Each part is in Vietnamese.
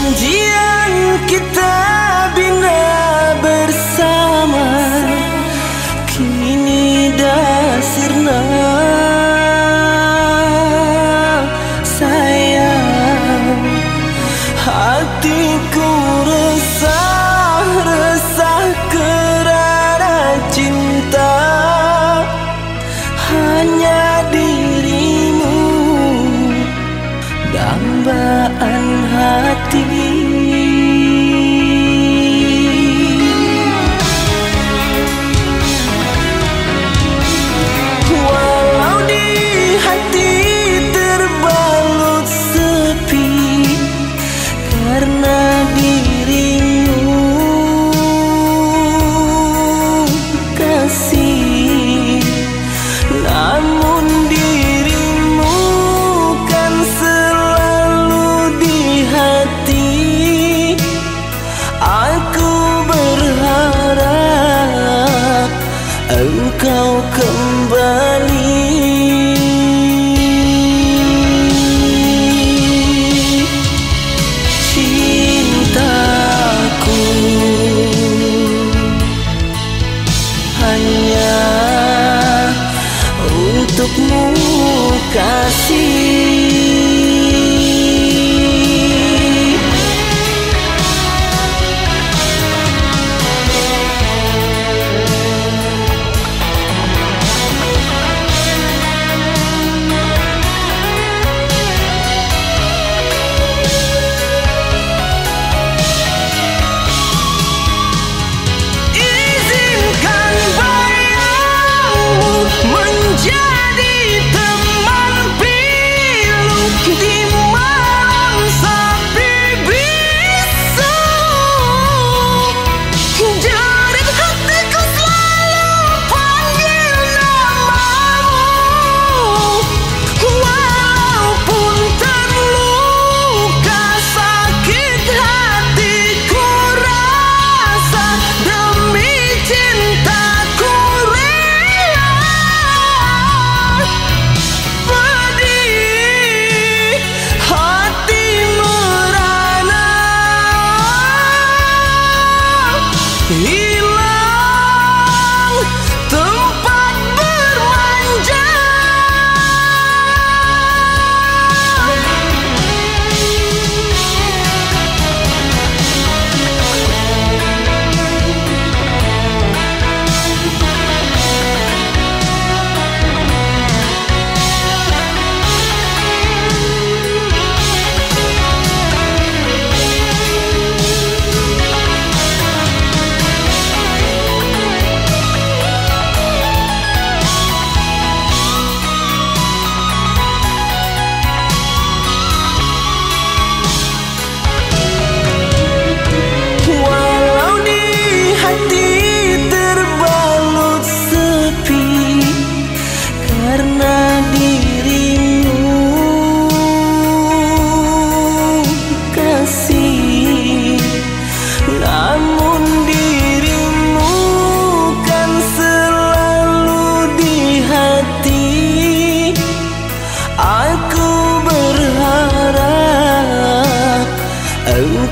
Janjian kita actividad. Untukmu kasih can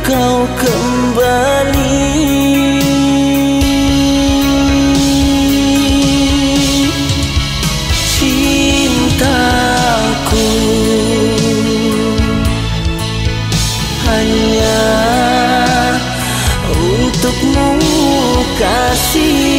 kau kembali Cintaku Hanya untukmu kasih